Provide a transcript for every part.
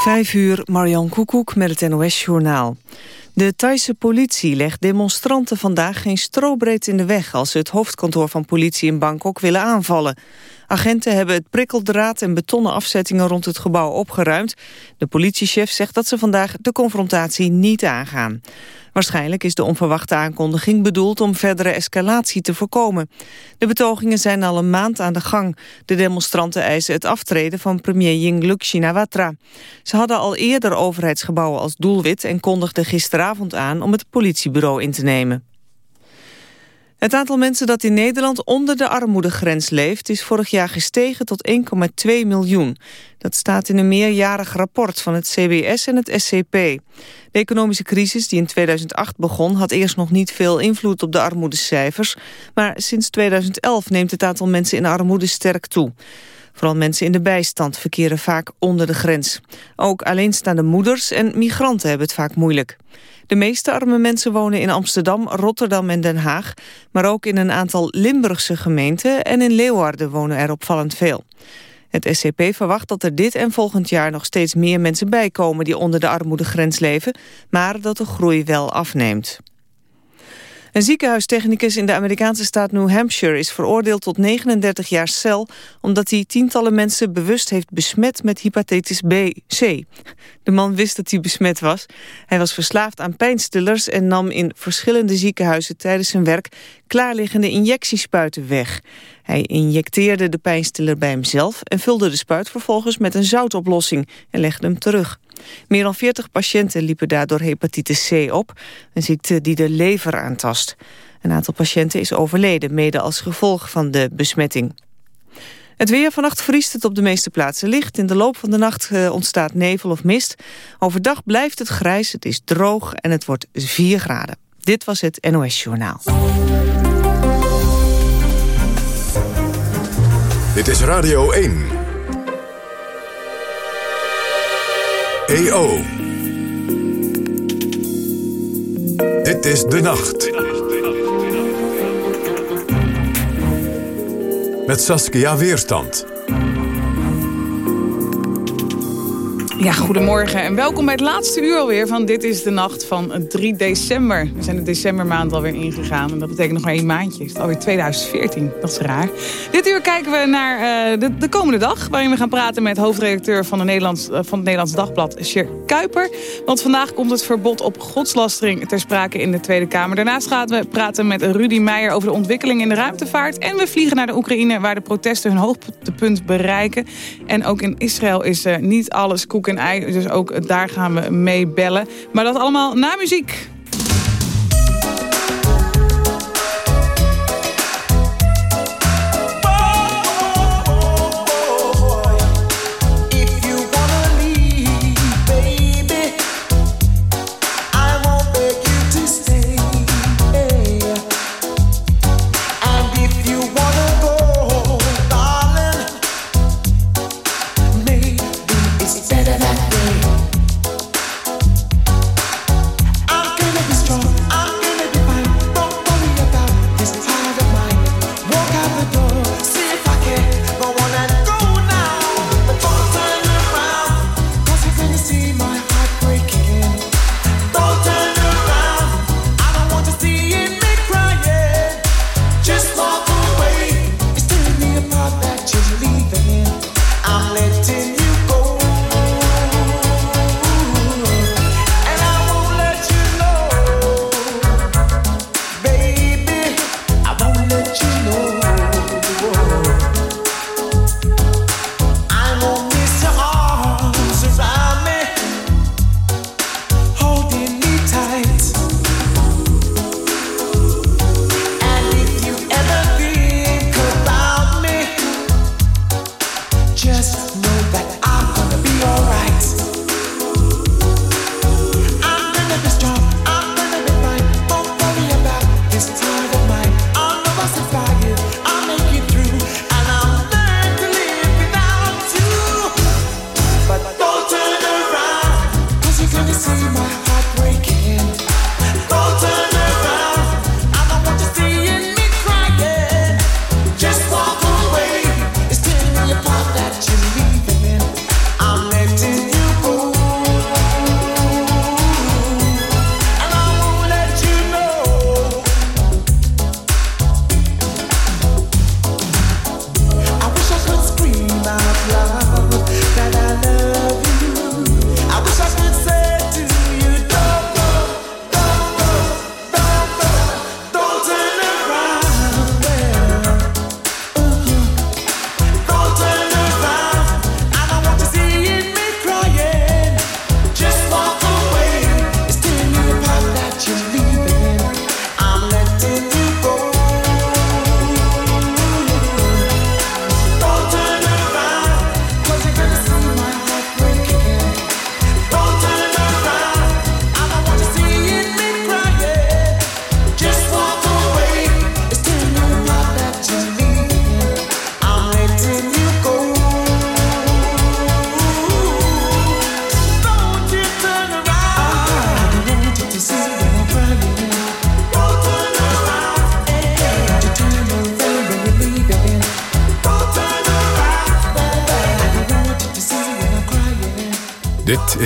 Vijf uur, Marjan Koekoek met het NOS-journaal. De Thaise politie legt demonstranten vandaag geen strobreed in de weg... als ze het hoofdkantoor van politie in Bangkok willen aanvallen. Agenten hebben het prikkeldraad en betonnen afzettingen rond het gebouw opgeruimd. De politiechef zegt dat ze vandaag de confrontatie niet aangaan. Waarschijnlijk is de onverwachte aankondiging bedoeld om verdere escalatie te voorkomen. De betogingen zijn al een maand aan de gang. De demonstranten eisen het aftreden van premier Yingluck Shinawatra. Ze hadden al eerder overheidsgebouwen als doelwit en kondigden gisteravond aan om het politiebureau in te nemen. Het aantal mensen dat in Nederland onder de armoedegrens leeft... is vorig jaar gestegen tot 1,2 miljoen. Dat staat in een meerjarig rapport van het CBS en het SCP. De economische crisis die in 2008 begon... had eerst nog niet veel invloed op de armoedecijfers... maar sinds 2011 neemt het aantal mensen in armoede sterk toe. Vooral mensen in de bijstand verkeren vaak onder de grens. Ook alleenstaande moeders en migranten hebben het vaak moeilijk. De meeste arme mensen wonen in Amsterdam, Rotterdam en Den Haag... maar ook in een aantal Limburgse gemeenten en in Leeuwarden wonen er opvallend veel. Het SCP verwacht dat er dit en volgend jaar nog steeds meer mensen bijkomen... die onder de armoedegrens leven, maar dat de groei wel afneemt. Een ziekenhuistechnicus in de Amerikaanse staat New Hampshire is veroordeeld tot 39 jaar cel omdat hij tientallen mensen bewust heeft besmet met hepatitis B, C. De man wist dat hij besmet was. Hij was verslaafd aan pijnstillers en nam in verschillende ziekenhuizen tijdens zijn werk klaarliggende injectiespuiten weg. Hij injecteerde de pijnstiller bij hemzelf en vulde de spuit vervolgens met een zoutoplossing en legde hem terug. Meer dan 40 patiënten liepen daardoor hepatitis C op, een ziekte die de lever aantast. Een aantal patiënten is overleden, mede als gevolg van de besmetting. Het weer vannacht vriest het op de meeste plaatsen licht. In de loop van de nacht eh, ontstaat nevel of mist. Overdag blijft het grijs, het is droog en het wordt 4 graden. Dit was het NOS Journaal. Dit is Radio 1. EO. Dit is De Nacht. Met Saskia Weerstand. Ja, goedemorgen en welkom bij het laatste uur alweer van Dit is de Nacht van 3 december. We zijn de decembermaand alweer ingegaan en dat betekent nog maar één maandje. Het is alweer 2014, dat is raar. Dit uur kijken we naar uh, de, de, komende dag... waarin we gaan praten met hoofdredacteur van, de Nederlands, uh, van het Nederlands Dagblad, Sjer Kuiper. Want vandaag komt het verbod op godslastering ter sprake in de Tweede Kamer. Daarnaast gaan we praten met Rudy Meijer over de ontwikkeling in de ruimtevaart. En we vliegen naar de Oekraïne waar de protesten hun hoogtepunt bereiken. En ook in Israël is uh, niet alles Dus ook daar gaan we mee bellen. Maar dat allemaal na muziek.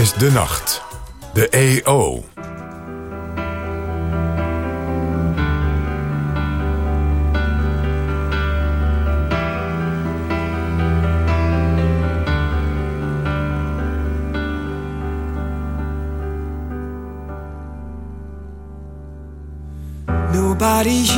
Is De Nacht. De EO. Nobody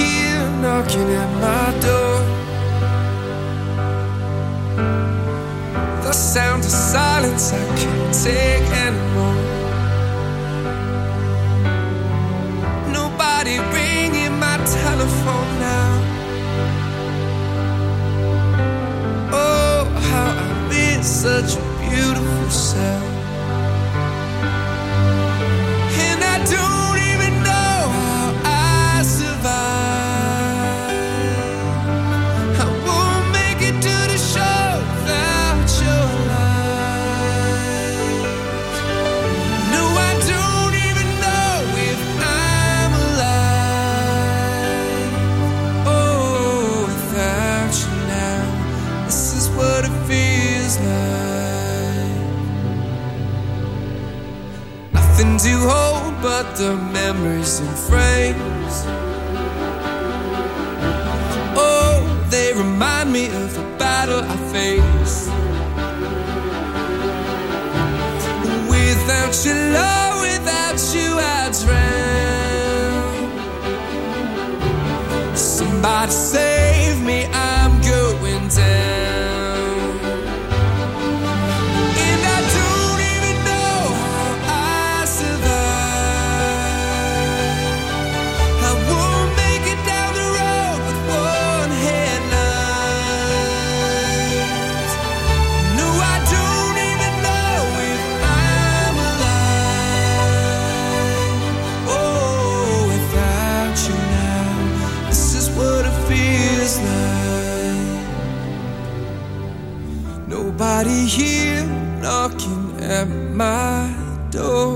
Nothing to hold but the memories and frames. Oh, they remind me of the battle I faced. Without your love, without you, I drown. Somebody save me, I'm Nobody here knocking at my door.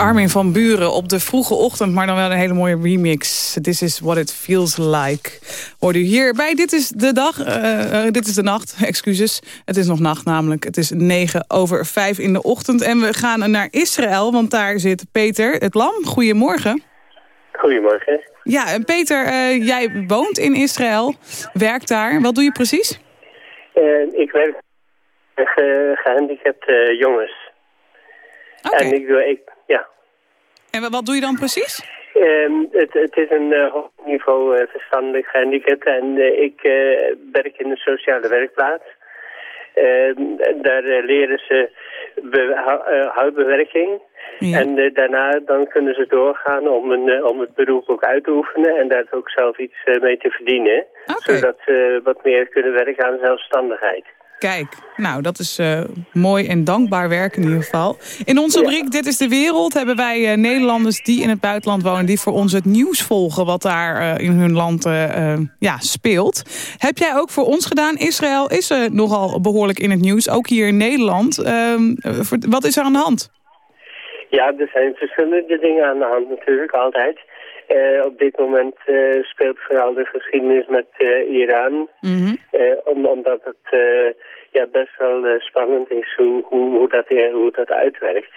Armin van Buren op de vroege ochtend, maar dan wel een hele mooie remix. This is what it feels like. Hoort u hier bij Dit is de dag, eh, eh, dit is de nacht, excuses. Het is nog nacht namelijk, het is negen over vijf in de ochtend. En we gaan naar Israël, want daar zit Peter het Lam. Goedemorgen. Goedemorgen. Ja, en Peter, eh, jij woont in Israël, werkt daar. Wat doe je precies? Ik werk met gehandicapte jongens. Oké, En ik doe, ik. En wat doe je dan precies? Ehm, het, het is een eh, hoog niveau eh, verstandelijk gehandicapten en eh, ik werk in een sociale werkplaats. Ehm, daar leren ze be- hou- houtbewerking. Ja. En daarna dan kunnen ze doorgaan om, een, om het beroep ook uit te oefenen en daar ook zelf iets mee te verdienen. Zodat ze wat meer kunnen werken aan zelfstandigheid. Kijk, nou, dat is eh, mooi en dankbaar werk in ieder geval. In onze Ja. rubriek Dit is de Wereld hebben wij eh, Nederlanders die in het buitenland wonen... die voor ons het nieuws volgen wat daar eh, in hun land ja, speelt. Heb jij ook voor ons gedaan? Israël is nogal behoorlijk in het nieuws, ook hier in Nederland. Ehm, eh, wat is er aan de hand? Ja, er zijn verschillende dingen aan de hand natuurlijk, altijd. Op dit moment speelt vooral de geschiedenis met Iran. Mhm. Om, omdat het ja, best wel eh, spannend is hoe, hoe, hoe, dat, eh, hoe dat uitwerkt.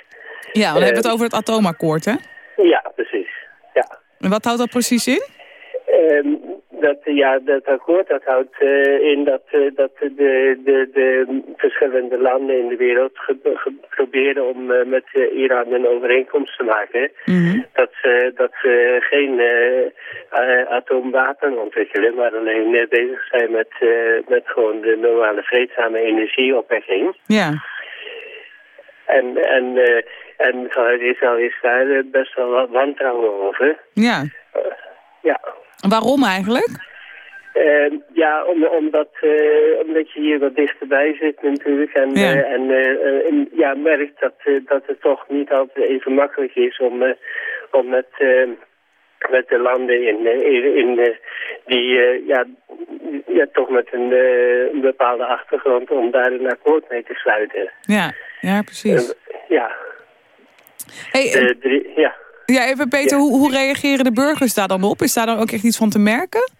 Ja, we hebben het Eh, over het atoomakkoord, hè? Ja, precies. Ja. En wat houdt dat precies in? Ehm, dat, ja, dat akkoord dat houdt eh, in dat, eh, dat de, de, de verschillende landen in de wereld ge- ge- proberen om eh, met Iran een overeenkomst te maken. Mhm. Dat ze, dat ze geen atoomwapen ontwikkelen, maar alleen bezig zijn met, met gewoon de normale vreedzame energieopwekking. Ja. En, en, eh, en vanuit Israël is daar best wel wat wantrouwen over. Ja. Ja. Waarom eigenlijk? Eh, ja, om, omdat, eh, omdat je hier wat dichterbij zit natuurlijk. En, Ja. eh, en, eh, en ja, merkt dat, dat het toch niet altijd even makkelijk is om, om met, met de landen in, in, in die ja, ja, toch met een, een bepaalde achtergrond om daar een akkoord mee te sluiten. Ja, ja precies. Ja, Hey, drie- ja. Ja, even Peter, ja. Hoe, hoe reageren de burgers daar dan op? Is daar dan ook echt iets van te merken?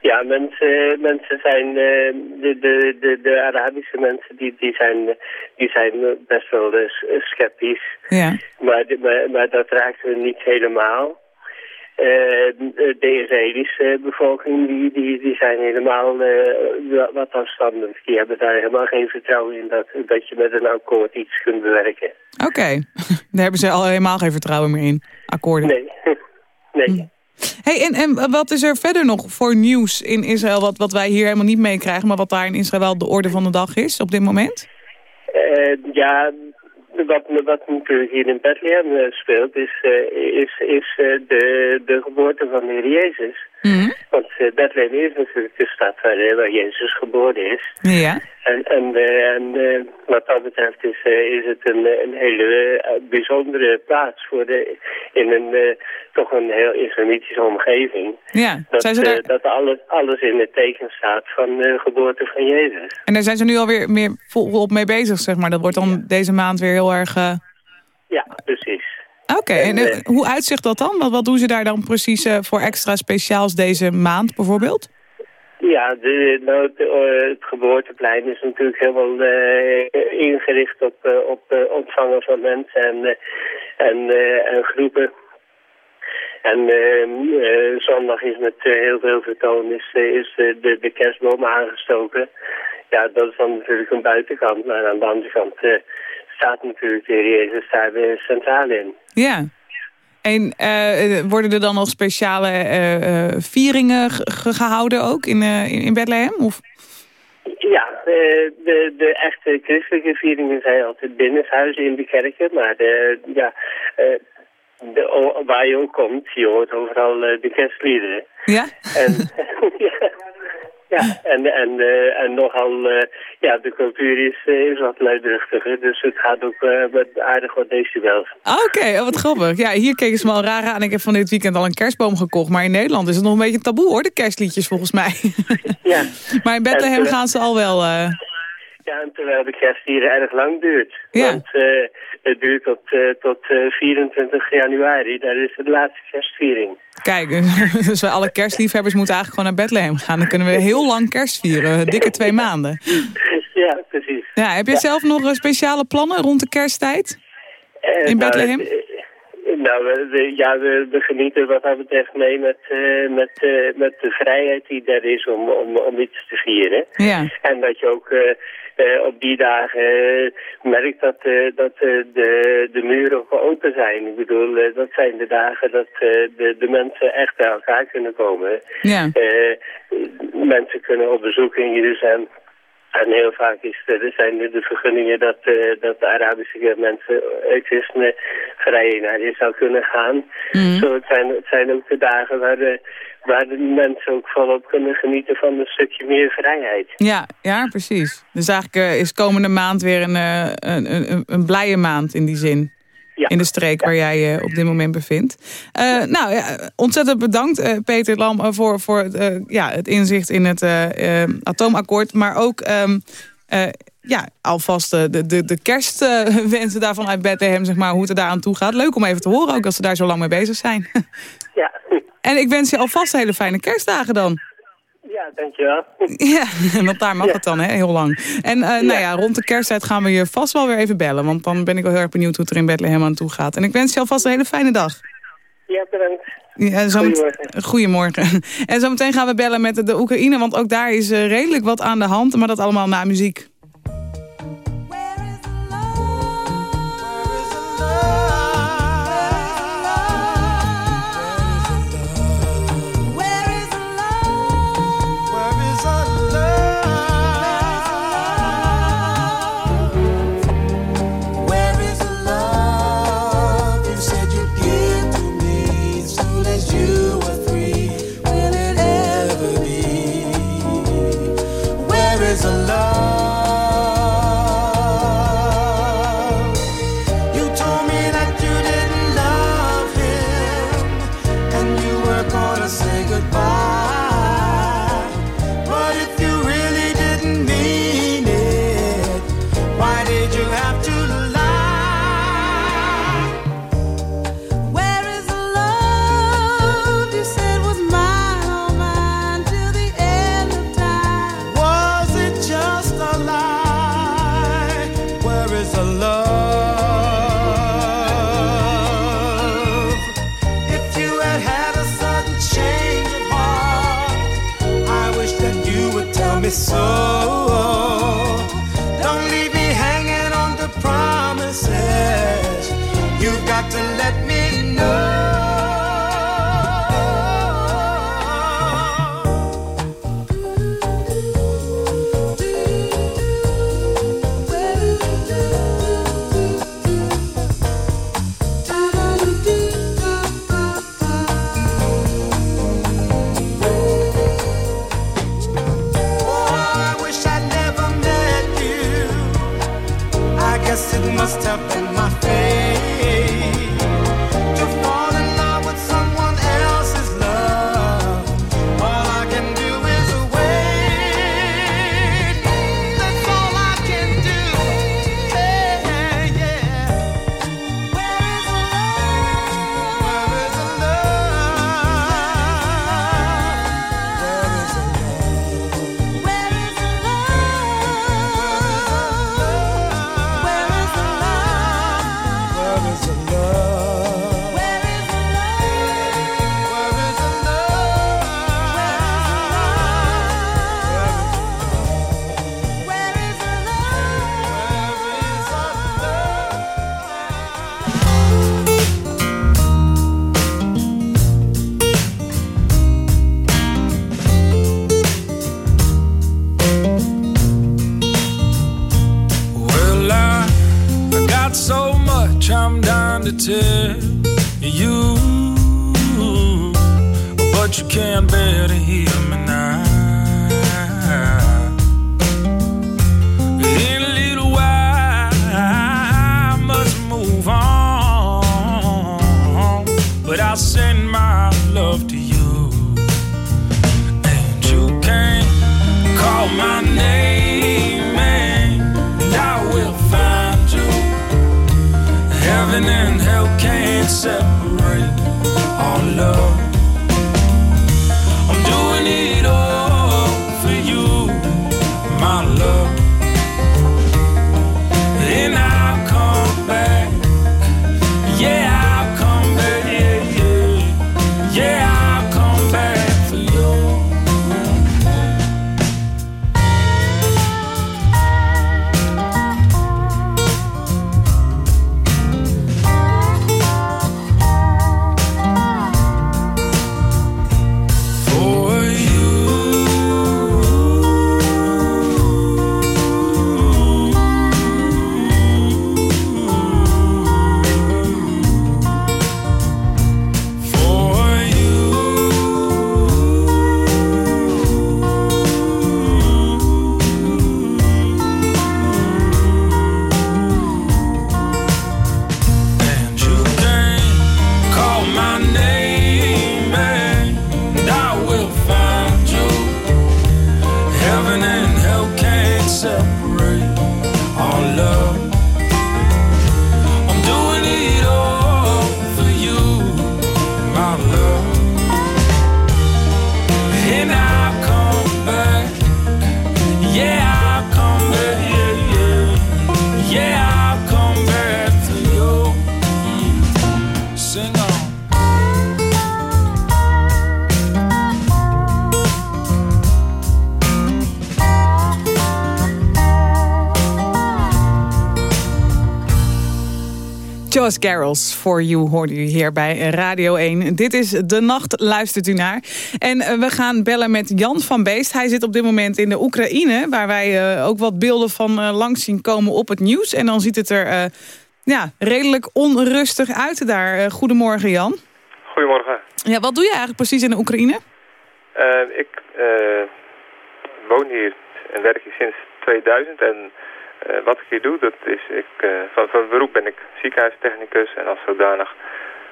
Ja, mensen, mensen zijn, eh, de, de, de, de Arabische mensen, die, die, zijn, die zijn best wel eh, sceptisch. Ja. Maar, maar, maar dat raakt we niet helemaal. Eh, de Israëlische bevolking, die, die, die zijn helemaal eh, wa- wat afstandelijk. Die hebben daar helemaal geen vertrouwen in dat, dat je met een akkoord iets kunt bewerken. Oké, daar hebben ze al helemaal geen vertrouwen meer in. Akkoorden. Nee, nee. Hey, en, en wat is er verder nog voor nieuws in Israël... Wat, wat wij hier helemaal niet meekrijgen... maar wat daar in Israël wel de orde van de dag is op dit moment? Eh, ja, wat, wat natuurlijk hier in Bethlehem eh, speelt, is, eh, is, is eh, de, de geboorte van de Jezus. Mhm. Want eh, Bethlehem is natuurlijk de stad waar, waar Jezus geboren is. Ja. En, en, eh, en eh, wat dat betreft is, eh, is het een, een hele bijzondere plaats voor de, in een toch een heel islamitische omgeving. Ja, Dat, zijn ze daar, dat alles, alles in het teken staat van de geboorte van Jezus. en daar zijn ze nu alweer meer volop mee bezig, zeg maar. Dat wordt dan deze maand weer heel erg... Ja, precies. Oké, en eh, eh, hoe uitzicht dat dan? Wat, wat doen ze daar dan precies eh, voor extra speciaals deze maand bijvoorbeeld? Ja, de, nou, het, het geboorteplein is natuurlijk helemaal ingericht op, op ontvangen van mensen en, en, en groepen. En eh, eh, zondag is met heel veel vertoon is, is de, de kerstboom aangestoken. Ja, dat is dan natuurlijk een buitenkant, maar aan de andere kant staat natuurlijk de Jezus daar weer centraal in. Ja. En eh, worden er dan nog speciale eh, eh, vieringen ge- ge- gehouden ook in, eh, in Bethlehem? Of? Ja, eh, de, de echte christelijke vieringen zijn altijd binnenshuizen in de kerken. Maar de, ja, de, waar je ook komt, je hoort overal de kerstliederen. Ja? En, ja, ja, en, en, eh, en nogal, eh, ja, de cultuur is, eh, is wat luidruchtiger. Dus het gaat ook met aardig wat decibels. Oké, oh, wat grappig. Ja, hier keken ze me al raar aan. Ik heb van dit weekend al een kerstboom gekocht. Maar in Nederland is het nog een beetje taboe hoor, de kerstliedjes volgens mij. Ja. maar in Bethlehem En, eh, gaan ze al wel... Ja, en terwijl de kerst hier erg lang duurt. Ja. Want het duurt tot, tot eh, 24 januari. Daar is de laatste kerstviering. Kijk, dus alle kerstliefhebbers moeten eigenlijk gewoon naar Bethlehem gaan. Dan kunnen we heel lang kerst vieren. Dikke twee maanden. ja, precies. Ja, heb je zelf nog eh, speciale plannen rond de kersttijd? Eh, In nou, Bethlehem? eh, Nou, we, ja, we, we genieten wat dat betreft mee met, met, met de vrijheid die er is om, om, om iets te vieren. Ja. En dat je ook eh, op die dagen eh, merkt dat, eh, dat de, de muren open zijn. Ik bedoel, dat zijn de dagen dat de, de mensen echt bij elkaar kunnen komen. Ja. Mensen kunnen op bezoek in Jeruzalem. En heel vaak is, er er zijn er de vergunningen dat, eh, dat de Arabische mensen, eh, christenen, vrij naar Israël kunnen gaan. Mhm. Zo, het, zijn, het zijn ook de dagen waar de, waar de mensen ook volop kunnen genieten van een stukje meer vrijheid. Ja, ja, precies. Dus eigenlijk eh, is komende maand weer een, eh, een, een, een blije maand in die zin. Ja. In de streek waar jij je op dit moment bevindt. Eh, nou, ja, ontzettend bedankt eh, Peter Lam eh, voor, voor ja, het inzicht in het atoomakkoord. Maar ook ehm, eh, ja, alvast de, de, de kerstwensen daarvan uit Bethlehem, zeg maar, hoe het er daaraan toe gaat. Leuk om even te horen ook als ze daar zo lang mee bezig zijn. Ja, en ik wens je alvast hele fijne kerstdagen dan. Ja, dankjewel. Ja, want daar mag het dan, hè, heel lang. En eh, nou ja. rond de kersttijd gaan we je vast wel weer even bellen. Want dan ben ik wel heel erg benieuwd hoe het er in Bethlehem aan toe gaat. En ik wens je alvast een hele fijne dag. Ja, bedankt. Ja, goedemorgen. goedemorgen. En zometeen gaan we bellen met de Oekraïne, want ook daar is eh, redelijk wat aan de hand. Maar dat allemaal na muziek. did you have to tell you, but you can't bear to hear me now. Noah's Carols for You hoorde u hier bij Radio 1. Dit is De Nacht, luistert u naar. En eh, we gaan bellen met Jan van Beest. Hij zit op dit moment in de Oekraïne... waar wij eh, ook wat beelden van eh, langs zien komen op het nieuws. En dan ziet het er ja, redelijk onrustig uit daar. Goedemorgen, Jan. Goedemorgen. Ja, wat doe je eigenlijk precies in de Oekraïne? Ik woon hier en werk hier sinds 2000 en eh, wat ik hier doe, dat is, ik, eh, van, van beroep ben ik ziekenhuistechnicus en als zodanig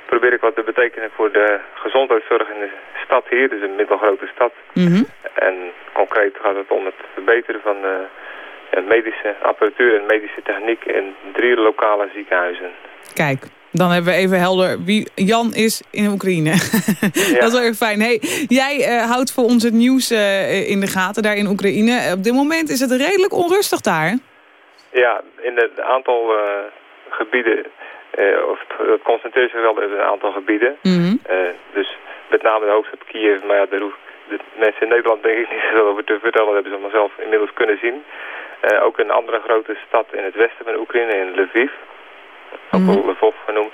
probeer ik wat te betekenen voor de gezondheidszorg in de stad hier, dus een middelgrote stad. Mhm. En concreet gaat het om het verbeteren van de medische apparatuur en medische techniek in drie lokale ziekenhuizen. Kijk, dan hebben we even helder wie Jan is in Oekraïne. Dat is wel erg fijn. Hey, jij eh, houdt voor ons het nieuws in de gaten daar in Oekraïne. Op dit moment is het redelijk onrustig daar. Ja, in het aantal eh, gebieden, eh, of het, concentreert zich wel in een aantal gebieden. Mhm. Eh, dus met name de hoofdstad Kiev, maar ja, hoef de mensen in Nederland denk ik niet zoveel over te vertellen. Dat hebben ze allemaal zelf inmiddels kunnen zien. Ook een andere grote stad in het westen van Oekraïne, in Lviv. Ook wel Lvov genoemd.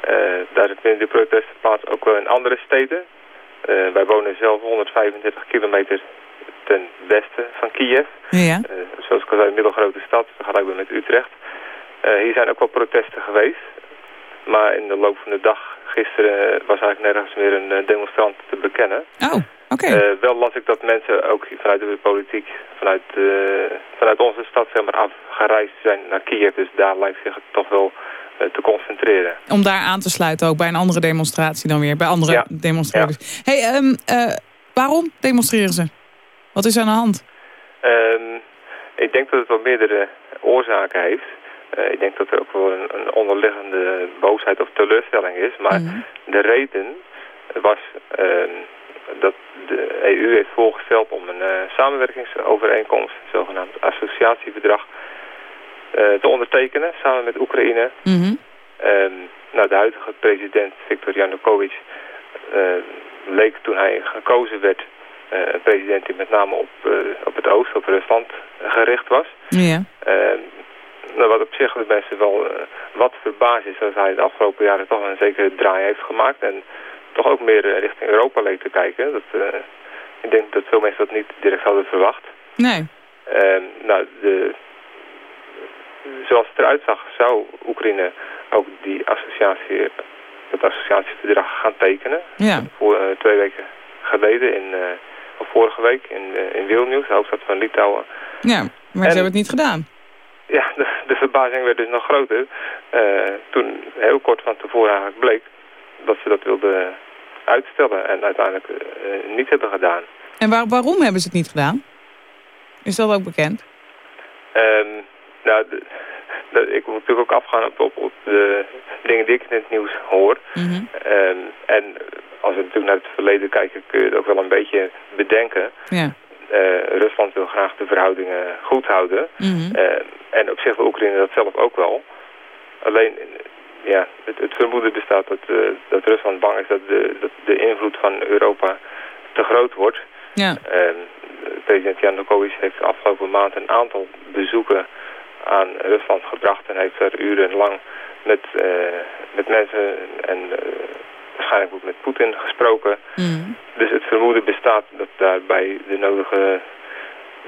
Eh, daar vinden de protesten plaats ook wel in andere steden. Wij wonen zelf 135 kilometer ten westen van Kiev. Ja. Eh, zoals ik al zei, een middelgrote stad, vergelijkbaar met Utrecht. Eh, hier zijn ook wel protesten geweest. Maar in de loop van de dag, gisteren, was eigenlijk nergens meer een eh, demonstrant te bekennen. Oh, oké. Wel las ik dat mensen ook vanuit de politiek, vanuit, vanuit onze stad zeg maar, afgereisd zijn naar Kiev. Dus daar lijkt zich toch wel te concentreren. Om daar aan te sluiten ook bij een andere demonstratie dan weer. Bij andere Ja. demonstrators. Hey, ehm, eh, waarom demonstreren ze? Wat is aan de hand? Ehm, ik denk dat het wel meerdere oorzaken heeft. Eh, ik denk dat er ook wel een, een onderliggende boosheid of teleurstelling is. Maar Mhm. de reden was ehm, dat de EU heeft voorgesteld om een eh, samenwerkingsovereenkomst, zogenaamd associatieverdrag, eh, te ondertekenen samen met Oekraïne. Ehm, nou, de huidige president Viktor Yanukovych leek toen hij gekozen werd een president die met name op, eh, op het oosten, op Rusland, eh, gericht was. Ja. Ehm, nou, wat op zich de mensen wel eh, wat verbaasd is, dat hij de afgelopen jaren toch een zekere draai heeft gemaakt. En toch ook meer eh, richting Europa leek te kijken. Dat, eh, ik denk dat veel mensen dat niet direct hadden verwacht. Nee. Ehm, nou, de, zoals het eruit zag, zou Oekraïne ook die associatie, dat associatieverdrag gaan tekenen. Ja. Voor eh, twee weken geleden, in, eh, vorige week, in, eh, in Vilnius, de hoofdstad van Litouwen. Ja, maar ze En- hebben het niet gedaan. Ja, de, de verbazing werd dus nog groter eh, toen heel kort van tevoren eigenlijk bleek dat ze dat wilden uitstellen en uiteindelijk eh, niet hebben gedaan. En waar, waarom hebben ze het niet gedaan? Is dat ook bekend? Ehm, nou, de- de- ik moet natuurlijk ook afgaan op, op, op de dingen die ik in het nieuws hoor. Mhm. Ehm, en als we natuurlijk naar het verleden kijken, kun je het ook wel een beetje bedenken. Ja. Eh, Rusland wil graag de verhoudingen goed houden. Mhm. Eh, en op zich wil Oekraïne dat zelf ook wel. Alleen, ja, het, het vermoeden bestaat dat, eh, dat Rusland bang is dat de, dat de invloed van Europa te groot wordt. Ja. En president Yanukovych heeft afgelopen maand een aantal bezoeken aan Rusland gebracht en heeft er urenlang met, met mensen en waarschijnlijk ook met Poetin gesproken. Mhm. Dus het vermoeden bestaat dat daarbij de nodige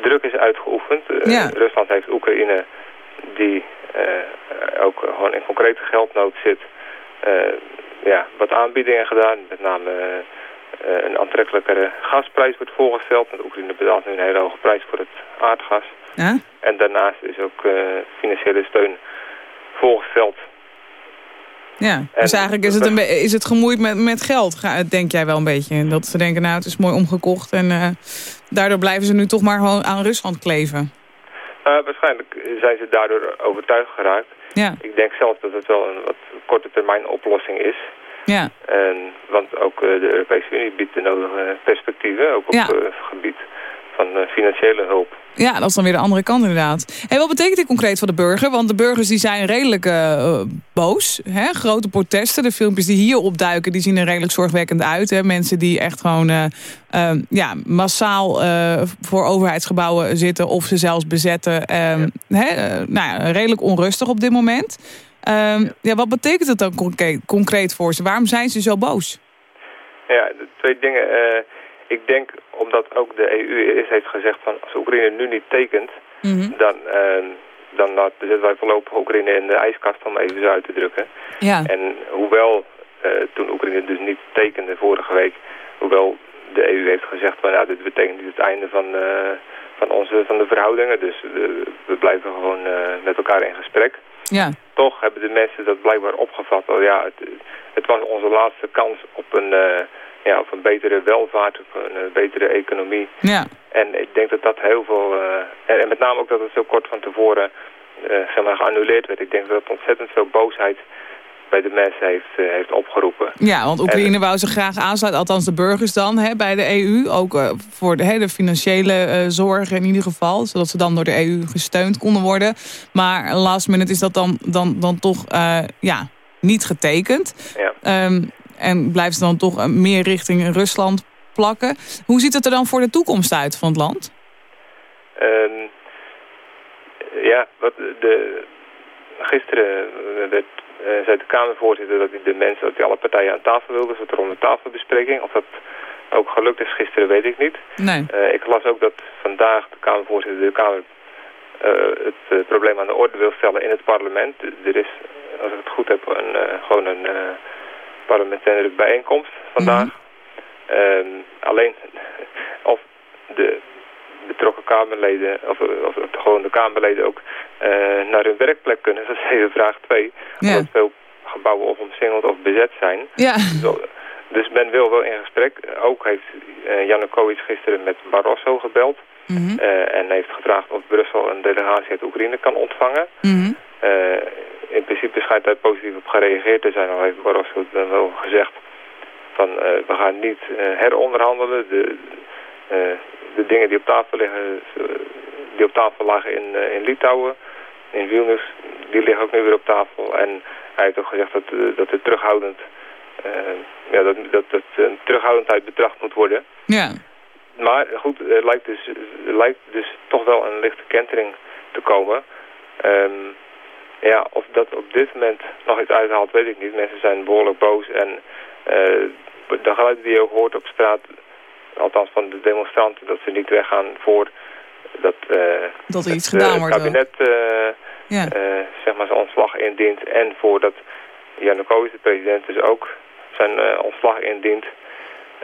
druk is uitgeoefend. Eh, Ja. Rusland heeft Oekraïne, die eh, ook gewoon in concrete geldnood zit, eh, ja, wat aanbiedingen gedaan. Met name een aantrekkelijkere gasprijs wordt voorgesteld. Want Oekraïne betaalt nu een hele hoge prijs voor het aardgas. Ja? En daarnaast is ook financiële steun voorgesteld. Ja, dus En- eigenlijk is het, een is het gemoeid met, met geld, ga- denk jij wel een beetje. Dat ze denken, nou, het is mooi omgekocht en eh, daardoor blijven ze nu toch maar gewoon aan Rusland kleven. Uh, waarschijnlijk zijn ze daardoor overtuigd geraakt. Ja, Ik denk zelf dat het wel een wat korte termijn oplossing is. ja, En, want ook eh, de Europese Unie biedt de nodige perspectieven, ook op Ja. eh, het gebied van eh, financiële hulp. ja, dat is dan weer de andere kant inderdaad. Hey, wat betekent dit concreet voor de burger? Want de burgers die zijn redelijk eh, boos. Hè? Grote protesten. De filmpjes die hier opduiken, die zien er redelijk zorgwekkend uit. Hè? Mensen die echt gewoon eh, eh, ja, massaal voor overheidsgebouwen zitten of ze zelfs bezetten. Eh, hè? nou ja, redelijk onrustig op dit moment. Ehm, ja, wat betekent het dan concreet, concreet voor ze? Waarom zijn ze zo boos? Ja, twee dingen. Ik denk omdat ook de EU eerst heeft gezegd van als Oekraïne nu niet tekent, Mhm. dan, eh, dan zetten wij voorlopig Oekraïne in de ijskast om even zo uit te drukken. Ja, En hoewel eh, toen Oekraïne dus niet tekende vorige week, hoewel de EU heeft gezegd van ja, dit betekent niet het einde van, eh, van, onze, van de verhoudingen, dus we blijven gewoon met elkaar in gesprek. ja, Toch hebben de mensen dat blijkbaar opgevat. Oh ja, het, het was onze laatste kans op een, ja, op een betere welvaart, een eh, betere economie. ja. En ik denk dat dat heel veel... eh, en, met name ook dat het zo kort van tevoren eh, zeg maar, geannuleerd werd. Ik denk dat het ontzettend veel boosheid bij de mensen heeft, heeft opgeroepen. Ja, want Oekraïne wou ze graag aansluiten, althans de burgers dan, hè, bij de EU. Ook voor de hele financiële eh, zorgen in ieder geval. Zodat ze dan door de EU gesteund konden worden. Maar last minute is dat dan, dan, dan toch ja, niet getekend. Ja. Ehm, en blijft ze dan toch eh, meer richting Rusland plakken. Hoe ziet het er dan voor de toekomst uit van het land? Ehm, ja, wat de, gisteren werd, eh, zei de Kamervoorzitter dat hij de mensen, dat hij alle partijen aan tafel wilde, er rond de tafelbespreking. Of dat ook gelukt is gisteren, weet ik niet. Nee. Eh, ik las ook dat vandaag de Kamervoorzitter de Kamer het probleem aan de orde wil stellen in het parlement. Er is, als ik het goed heb, een, gewoon een parlementaire bijeenkomst vandaag. Ehm, alleen of de betrokken Kamerleden, of, of gewoon de Kamerleden ook eh, naar hun werkplek kunnen, dat is even vraag 2. Ja. Omdat veel gebouwen of omsingeld of bezet zijn. Ja, Zo, Dus men wil wel in gesprek. Ook heeft uh, Janukovic gisteren met Barroso gebeld. Mhm. eh, en heeft gevraagd of Brussel een delegatie uit Oekraïne kan ontvangen. Mhm. In principe schijnt daar positief op gereageerd te zijn. Al heeft Barroso dan wel gezegd van eh, we gaan niet eh, heronderhandelen. De, eh, de dingen die op tafel liggen, die op tafel lagen in, in Litouwen, in Vilnius, die liggen ook nu weer op tafel. En hij heeft ook gezegd dat, dat er terughoudend, ja, dat, dat, dat een terughoudendheid betracht moet worden. ja. Maar goed, er lijkt dus, er lijkt dus toch wel een lichte kentering te komen. Ehm, ja, of dat op dit moment nog iets uithaalt, weet ik niet. Mensen zijn behoorlijk boos en eh, de geluiden die je ook hoort op straat, althans van de demonstranten, dat ze niet weggaan voor dat, eh, Dat er iets het, gedaan wordt. kabinet eh, Ja. eh, zeg maar zijn ontslag indient en voordat Janukovic, de president, dus ook zijn ontslag indient.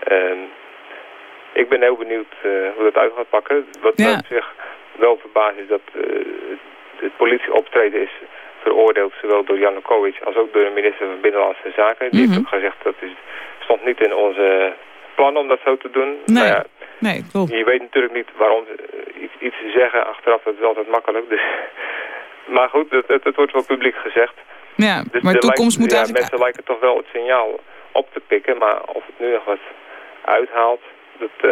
Ehm, ik ben heel benieuwd hoe dat uit gaat pakken. Wat Ja. op zich wel verbaast is dat het politieoptreden is veroordeeld zowel door Janukovic als ook door de minister van Binnenlandse Zaken. Die Mhm. heeft ook gezegd dat is, stond niet in onze plan om dat zo te doen. Nee. Ja, Nee, klopt. je weet natuurlijk niet waarom eh, iets, iets zeggen achteraf, dat is altijd makkelijk. Dus. Maar goed, het, het, het wordt wel publiek gezegd. Ja, Dus maar de toekomst lijkt- moet ja, eigenlijk... Mensen lijken toch wel het signaal op te pikken, maar of het nu nog wat uithaalt, dat, eh,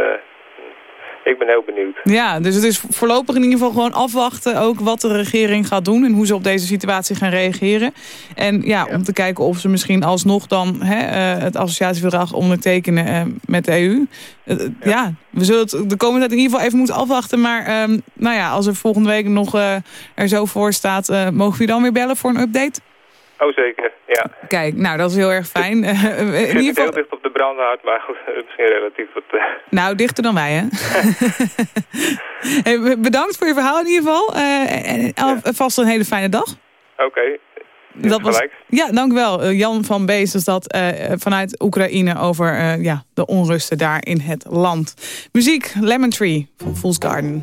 ik ben heel benieuwd. Ja, dus het is voorlopig in ieder geval gewoon afwachten ook wat de regering gaat doen en hoe ze op deze situatie gaan reageren. En ja, om te kijken of ze misschien alsnog dan hè, eh, het associatieverdrag ondertekenen eh, met de EU. Eh, ja. we zullen het de komende tijd in ieder geval even moeten afwachten. Maar ehm, nou ja, als er volgende week nog eh, er zo voor staat, eh, mogen we je dan weer bellen voor een update? Oh zeker, ja. Kijk, nou dat is heel erg fijn. Eh, Ik in zit heel geval, dicht op de brandhaard, maar goed, misschien relatief wat... eh, nou dichter dan wij hè. Hey, bedankt voor je verhaal in ieder geval. Eh, en alvast een hele fijne dag. Oké, Dat was, gelijk. ja, dank u wel. Eh, Jan van Bees is dat eh, vanuit Oekraïne over eh, ja, de onrusten daar in het land. Muziek, Lemon Tree van Fool's Garden.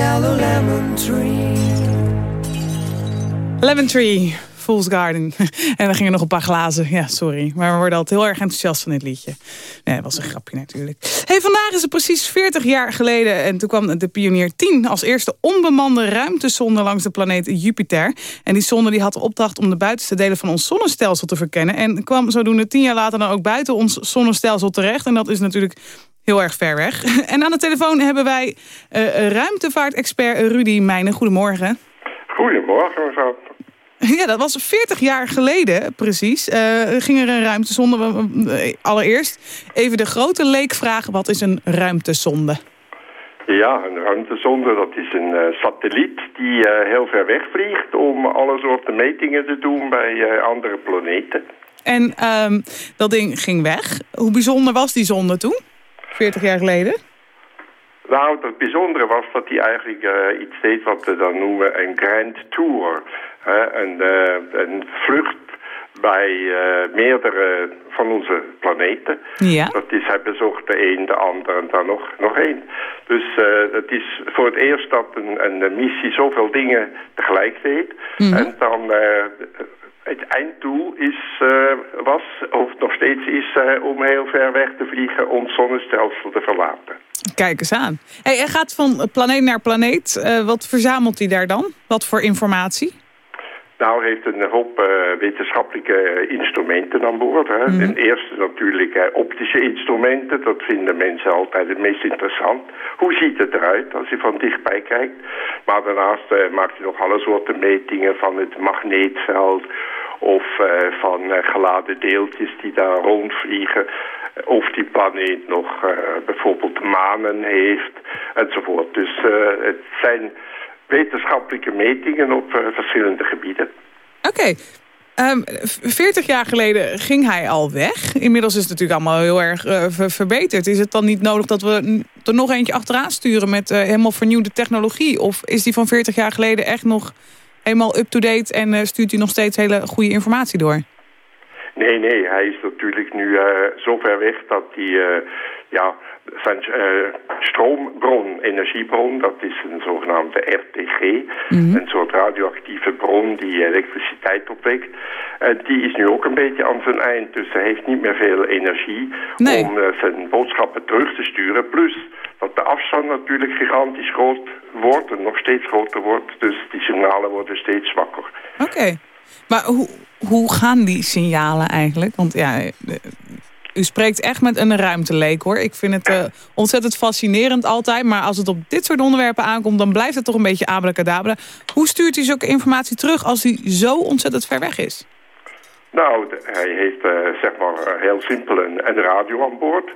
yellow lemon tree. Lemon Tree, Garden. en dan gingen nog een paar glazen. Ja, sorry. Maar we worden altijd heel erg enthousiast van dit liedje. Nee, dat was een grapje natuurlijk. Hey, vandaag is het precies 40 jaar geleden. En toen kwam de Pionier 10 als eerste onbemande ruimtesonde langs de planeet Jupiter. En die zonde die had de opdracht om de buitenste delen van ons zonnestelsel te verkennen. En kwam zodoende tien jaar later dan ook buiten ons zonnestelsel terecht. En dat is natuurlijk heel erg ver weg. En aan de telefoon hebben wij eh, ruimtevaartexpert Rudy Meijnen. Goedemorgen. Goedemorgen, mevrouw. Ja, dat was 40 jaar geleden, precies. Eh, ging er een ruimtesonde. Eh, Allereerst even de grote leekvraag. Wat is een ruimtesonde? Ja, een ruimtesonde, dat is een eh, satelliet die heel ver weg vliegt om alle soorten metingen te doen bij andere planeten. En ehm, dat ding ging weg. Hoe bijzonder was die zonde toen? 40 jaar geleden? Nou, het bijzondere was dat hij eigenlijk eh, iets deed wat we dan noemen een grand tour. Hè, een, eh, een vlucht bij eh, meerdere van onze planeten. Ja. Dat is, hij bezocht de een, de ander en dan nog, nog één. Dus eh, het is voor het eerst dat een, een missie zoveel dingen tegelijk deed. En dan het einddoel is, eh, was, of nog steeds is, eh, om heel ver weg te vliegen om het zonnestelsel te verlaten. Kijk eens aan. Hey, hij gaat van planeet naar planeet. Eh, wat verzamelt hij daar dan? Wat voor informatie? Nou, heeft een hoop wetenschappelijke instrumenten aan boord. Hè. Ten eerste natuurlijk optische instrumenten. Dat vinden mensen altijd het meest interessant. Hoe ziet het eruit als je van dichtbij kijkt? Maar daarnaast maakt hij nog alle soorten metingen van het magneetveld... of eh, van eh, geladen deeltjes die daar rondvliegen... Of die planeet nog eh, bijvoorbeeld manen heeft, enzovoort. Dus eh, het zijn wetenschappelijke metingen op eh, verschillende gebieden. Oké. Ehm, v- 40 jaar geleden ging hij al weg. Inmiddels is het natuurlijk allemaal heel erg eh, ver- verbeterd. Is het dan niet nodig dat we er nog eentje achteraan sturen met eh, helemaal vernieuwde technologie? Of is die van 40 jaar geleden echt nog helemaal up-to-date en eh, stuurt hij nog steeds hele goede informatie door? Nee, nee, hij is natuurlijk nu eh, zo ver weg dat hij, eh, ja, zijn eh, stroombron, energiebron, dat is een zogenaamde RTG, een soort radioactieve bron die elektriciteit opwekt. En die is nu ook een beetje aan zijn eind, dus hij heeft niet meer veel energie Nee. om eh, zijn boodschappen terug te sturen. Plus dat de afstand natuurlijk gigantisch groot wordt en nog steeds groter wordt, dus die signalen worden steeds zwakker. Oké. Maar hoe, hoe gaan die signalen eigenlijk? Want ja, eh, u spreekt echt met een ruimteleek hoor. Ik vind het eh, ontzettend fascinerend altijd. Maar als het op dit soort onderwerpen aankomt... dan blijft het toch een beetje abracadabra. Hoe stuurt u zulke informatie terug als die zo ontzettend ver weg is? Nou, hij heeft eh, zeg maar heel simpel een, een radio aan boord.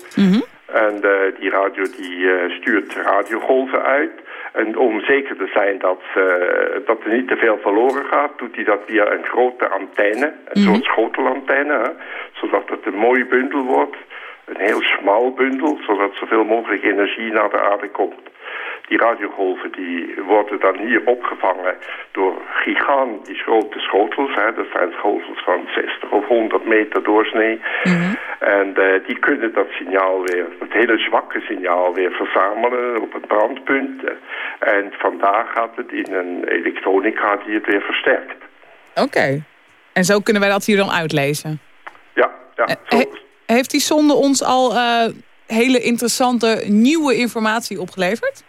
En eh, die radio die stuurt radiogolven uit. En om zeker te zijn dat, eh, dat er niet te veel verloren gaat, doet hij dat via een grote antenne. Een soort schotelantenne, hè, zodat het een mooi bundel wordt. Een heel smal bundel, zodat zoveel mogelijk energie naar de aarde komt. Die radiogolven die worden dan hier opgevangen door gigantisch grote schotels. Hè. Dat zijn schotels van 60 of 100 meter doorsnee. En eh, die kunnen dat signaal weer, dat hele zwakke signaal weer verzamelen op het brandpunt. En vandaar gaat het in een elektronica die het weer versterkt. Oké. En zo kunnen wij dat hier dan uitlezen. Ja, ja. Eh, zo- he- heeft die zonde ons al eh, hele interessante nieuwe informatie opgeleverd?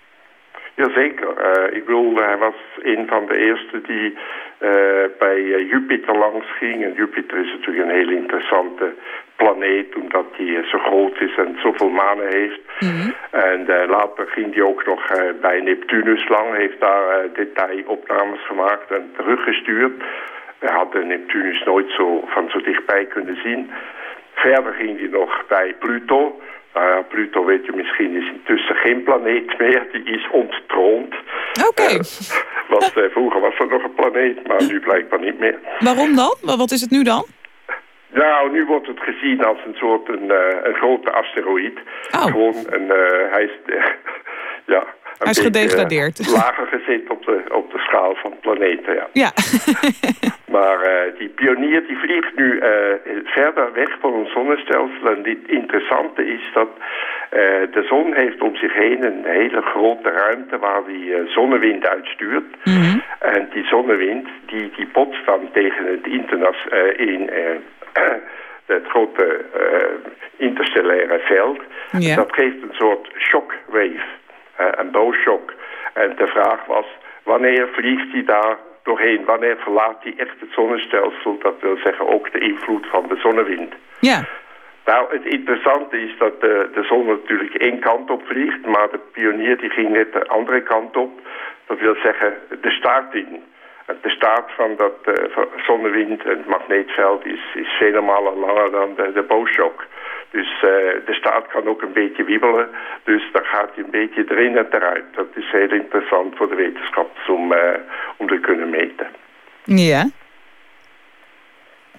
Jazeker. Eh ik bedoel, hij was een van de eerste die eh, bij eh, Jupiter langs ging. En Jupiter is natuurlijk een heel interessante planeet, omdat hij zo groot is en zoveel manen heeft. En eh, later ging hij ook nog bij Neptunus lang, heeft daar detailopnames gemaakt en teruggestuurd. We hadden Neptunus nooit zo van zo dichtbij kunnen zien. Verder ging hij nog bij Pluto. Nou ja, Pluto, weet je, misschien is intussen geen planeet meer. Die is onttroond. Oké. Eh, want eh, vroeger was er nog een planeet, maar nu blijkbaar niet meer. Waarom dan? Wa- Wat is het nu dan? Nou, nu wordt het gezien als een soort een, eh, een grote asteroïd. Oh. Gewoon een, hij is, ja, Hij is gedegradeerd. eh, lager gezet op de, op de schaal van planeten, ja. Ja. Maar eh, die pionier die vliegt nu eh, verder weg van ons zonnestelsel. En het interessante is dat de zon heeft om zich heen een hele grote ruimte waar die zonnewind uitstuurt. En die zonnewind die, die botst dan tegen het internas in het grote interstellaire veld. Ja. Dat geeft een soort shockwave, een bowshock. En de vraag was, wanneer vliegt hij daar doorheen? Wanneer verlaat hij echt het zonnestelsel? Dat wil zeggen ook de invloed van de zonnewind. ja. Nou, het interessante is dat de, de zon natuurlijk één kant op vliegt, maar de pionier die ging net de andere kant op. Dat wil zeggen de staart in. En De staart van dat eh, zonnewind en het magneetveld is, is vele malen langer dan de, de bowshock. Dus eh, de staart kan ook een beetje wiebelen. Dus dan gaat hij een beetje erin en eruit. Dat is heel interessant voor de wetenschappers om, eh, om te kunnen meten. Ja.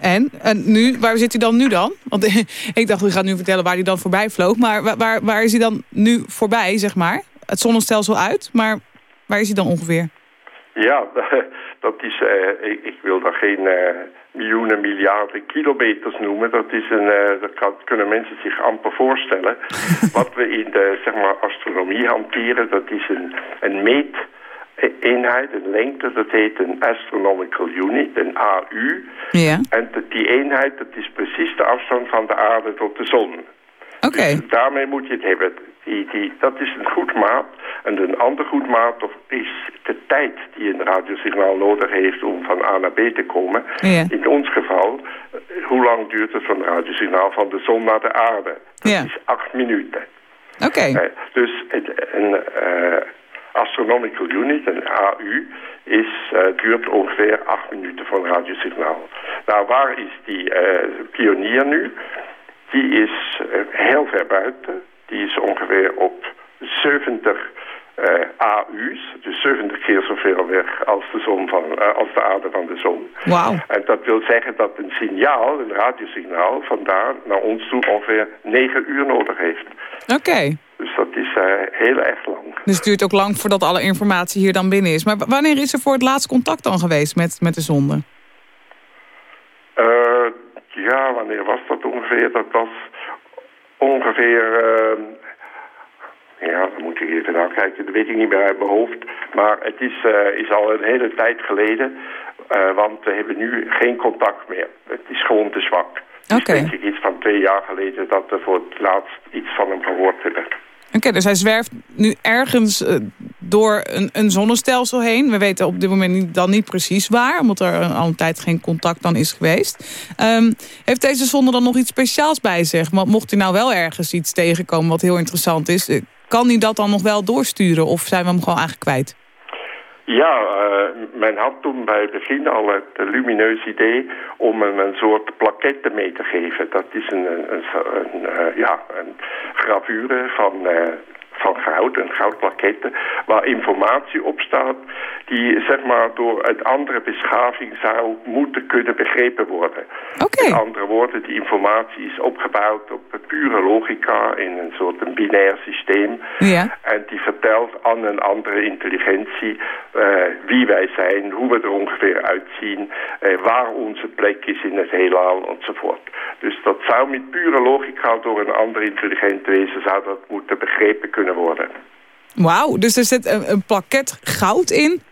En? en nu, waar zit hij dan nu dan? Want ik dacht, u gaat nu vertellen waar hij dan voorbij vloog. Maar wa- waar, waar is hij dan nu voorbij, zeg maar? Het zonnestelsel uit, maar waar is hij dan ongeveer? Ja, dat is, eh, ik, ik wil daar geen eh, miljoenen, miljarden kilometers noemen. Dat, is een, eh, dat kan, kunnen mensen zich amper voorstellen. Wat we in de zeg maar, astronomie hanteren, dat is een, een meeteenheid, een lengte. Dat heet een astronomical unit, een AU. Ja. En die eenheid, dat is precies de afstand van de aarde tot de zon. Oké. Dus daarmee moet je het hebben. Die, die, dat is een goed maat. En een ander goed maat is de tijd die een radiosignaal nodig heeft om van A naar B te komen. Ja. In ons geval, eh, hoe lang duurt het van radiosignaal van de zon naar de aarde? Dat Ja. is acht minuten. Oké. Eh, dus een, een eh, astronomical unit, een AU, is, eh, duurt ongeveer acht minuten voor een radiosignaal. Nou, waar is die pionier nu? Die is heel ver buiten. Die is ongeveer op 70 eh, AU's, dus 70 keer zoveel weg als de, zon van, eh, als de aarde van de zon. Wauw. En dat wil zeggen dat een signaal, een radiosignaal, vandaar naar ons toe ongeveer 9 uur nodig heeft. Oké. Dus dat is eh, heel erg lang. Dus het duurt ook lang voordat alle informatie hier dan binnen is. Maar wanneer is er voor het laatst contact dan geweest met, met de zonde? Eh, ja, wanneer was dat ongeveer? Dat was ongeveer... eh, ja, dan moet ik even naar kijken. Dat weet ik niet meer uit mijn hoofd. Maar het is, eh, is al een hele tijd geleden. eh, want we hebben nu geen contact meer. Het is gewoon te zwak. Dus Oké. denk ik iets van twee jaar geleden dat we voor het laatst iets van hem gehoord hebben. Oké, dus hij zwerft nu ergens eh, door een, een zonnestelsel heen. We weten op dit moment niet, dan niet precies waar, omdat er al een tijd geen contact dan is geweest. Ehm, heeft deze zonde dan nog iets speciaals bij zich? Mocht hij nou wel ergens iets tegenkomen wat heel interessant is, eh, kan hij dat dan nog wel doorsturen of zijn we hem gewoon eigenlijk kwijt? Ja, uh, men had toen bij het begin al het lumineus idee om hem een soort plaquette mee te geven. Dat is een, een, een, een uh, ja, een gravure van, uh, van goud, een goudplaquette, waar informatie op staat die zeg maar door een andere beschaving zou moeten kunnen begrepen worden. Okay. Met andere woorden, die informatie is opgebouwd op pure logica in een soort een binair systeem. Ja. En die vertelt aan een andere intelligentie uh, wie wij zijn, hoe we er ongeveer uitzien, uh, waar onze plek is in het heelal enzovoort. Dus dat zou met pure logica door een ander intelligent wezen zou dat moeten begrepen kunnen worden. Wauw, dus er zit een, een plakket goud in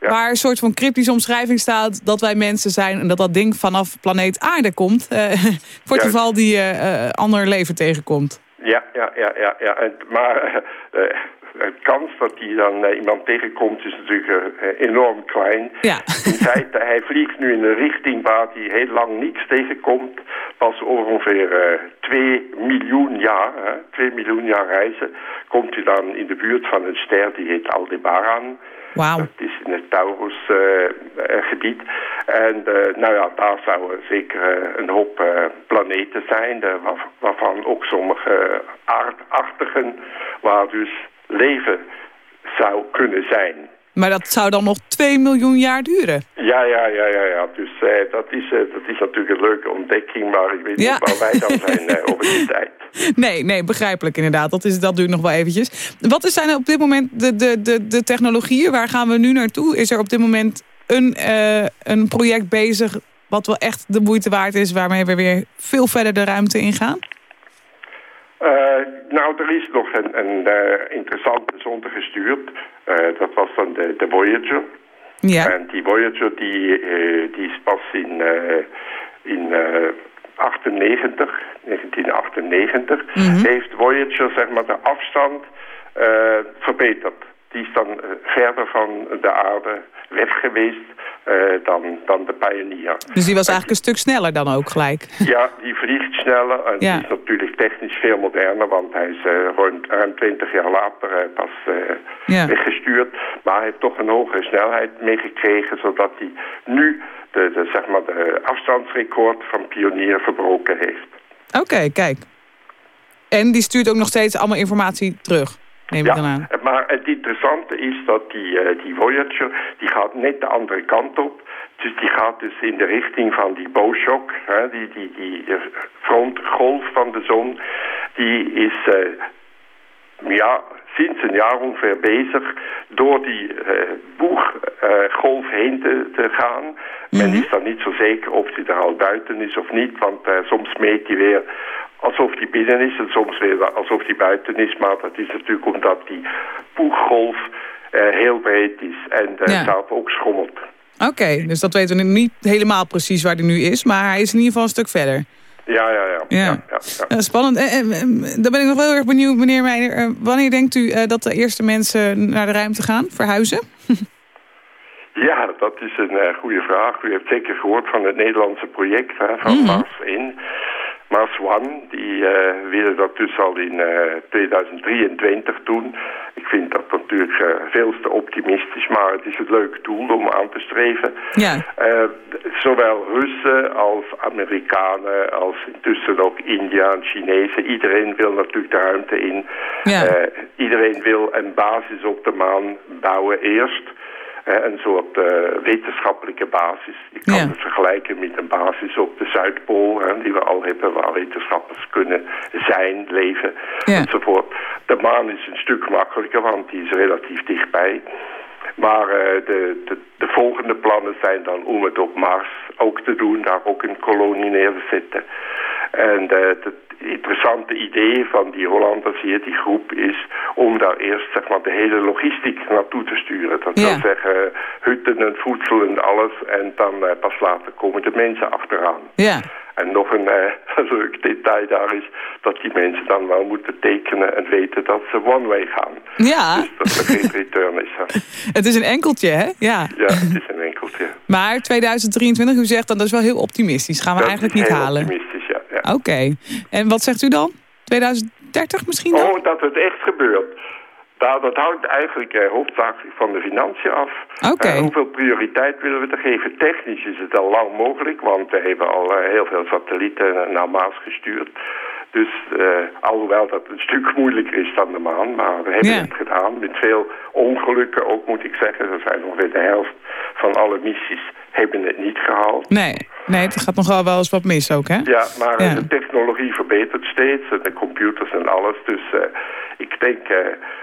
Ja. waar een soort van cryptische omschrijving staat dat wij mensen zijn en dat dat ding vanaf planeet aarde komt. eh, voor het geval die eh, eh, ander leven tegenkomt. Ja, ja, ja, ja. ja. En, maar uh, de kans dat hij dan uh, iemand tegenkomt is natuurlijk uh, enorm klein. Ja. In feite, hij vliegt nu in een richting waar hij heel lang niks tegenkomt. Pas over ongeveer 2 miljoen jaar, 2 miljoen jaar reizen, komt hij dan in de buurt van een ster die heet Aldebaran. Wauw. Dat is in het Taurus-gebied. en nou ja, daar zouden zeker een hoop planeten zijn, waar, waarvan ook sommige aardachtigen, waar dus leven zou kunnen zijn. Maar dat zou dan nog 2 miljoen jaar duren. Ja, ja, ja, ja, ja. Dus uh, dat, is, uh, dat is natuurlijk een leuke ontdekking, maar ik weet Ja. niet waar wij dan zijn uh, over die tijd. Nee, nee, begrijpelijk inderdaad. Dat, is, dat duurt nog wel eventjes. Wat is- zijn op dit moment de, de, de, de technologieën? Waar gaan we nu naartoe? Is er op dit moment een, eh, een project bezig wat wel echt de moeite waard is... waarmee we weer veel verder de ruimte ingaan? Uh, nou, er is nog een, een uh, interessante zonde gestuurd. Uh, dat was dan de, de Voyager. Ja. En die Voyager die, die is pas in, in uh, 98, 1998, Mhm. heeft Voyager zeg maar de afstand verbeterd. Die is dan verder van de aarde weg geweest uh, dan, dan de Pioneer. Dus die was eigenlijk een stuk sneller dan ook gelijk. Ja, die vliegt sneller en Ja. die is natuurlijk technisch veel moderner, want hij is uh, ruim, ruim 20 jaar later uh, pas Ja. weggestuurd. Maar hij heeft toch een hogere snelheid meegekregen, zodat hij nu de, de, zeg maar de afstandsrecord van Pionier verbroken heeft. Oké, kijk. En die stuurt ook nog steeds allemaal informatie terug, neem ik dan aan. maar het interessante is dat die, uh, die Voyager, die gaat net de andere kant op. Dus die gaat dus in de richting van die bowshock, hè, die, die, die eh, frontgolf van de zon, die is uh, ja, sinds een jaar ongeveer bezig door die uh, boeggolf heen te, te gaan. Mm -hmm. Men is dan niet zo zeker of hij er al buiten is of niet, want uh, soms meet hij weer alsof hij binnen is en soms weer alsof hij buiten is. Maar dat is natuurlijk omdat die boeggolf uh, heel breed is en uh, Ja. ook schommelt. Oké, dus dat weten we niet helemaal precies waar hij nu is, maar hij is in ieder geval een stuk verder. Ja, ja, ja. Ja. ja, ja. Eh, spannend. En, en, en, dan ben ik nog wel heel erg benieuwd, meneer Meijer. eh, wanneer denkt u eh, dat de eerste mensen naar de ruimte gaan, verhuizen? Ja, dat is een uh, goede vraag. U hebt zeker gehoord van het Nederlandse project hè, van Mhm. Mars 1. Mars One, die uh, willen dat dus al in uh, 2023 doen. Ik vind dat natuurlijk uh, veel te optimistisch, maar het is een leuk doel om aan te streven. Ja. Zowel Russen als Amerikanen, als intussen ook India en Chinezen. Iedereen wil natuurlijk de ruimte in. Ja. Iedereen wil een basis op de maan bouwen eerst. Uh, een soort uh, wetenschappelijke basis. Je kan Ja. het vergelijken met een basis op de Zuidpool, hè, die we al hebben, waar wetenschappers kunnen zijn, leven, Ja. enzovoort. De maan is een stuk makkelijker, want die is relatief dichtbij. Maar uh, de, de, de, volgende plannen zijn dan om het op Mars ook te doen, daar ook een kolonie neer te zetten. En uh, het interessante idee van die Hollanders hier, die groep, is om daar eerst zeg maar, de hele logistiek naartoe te sturen. Dat Ja. wil zeggen hutten en voedsel en alles. En dan uh, pas later komen de mensen achteraan. Ja. En nog een eh, leuk detail daar is dat die mensen dan wel moeten tekenen en weten dat ze one-way gaan. Ja, Dus dat er geen return is. hè. het is een enkeltje, hè? Ja. Ja, het is een enkeltje. Maar 2023, u zegt dan, dat is wel heel optimistisch. Gaan we Dat eigenlijk is niet heel halen. optimistisch, ja. Ja. Oké. En wat zegt u dan? 2030 misschien dan? Oh, dat het echt gebeurt. Nou, dat hangt eigenlijk eh, hoofdzakelijk van de financiën af. Oké. Eh, hoeveel prioriteit willen we er geven? Technisch is het al lang mogelijk, want we hebben al eh, heel veel satellieten naar Maas gestuurd. Dus eh, alhoewel dat een stuk moeilijker is dan de maan, maar we hebben het gedaan met veel ongelukken ook, moet ik zeggen. Er zijn ongeveer de helft van alle missies hebben het niet gehaald. Nee, nee, het gaat nog wel eens wat mis ook, hè? Ja, maar Ja. de technologie verbetert steeds, de computers en alles. Dus eh, ik denk, eh,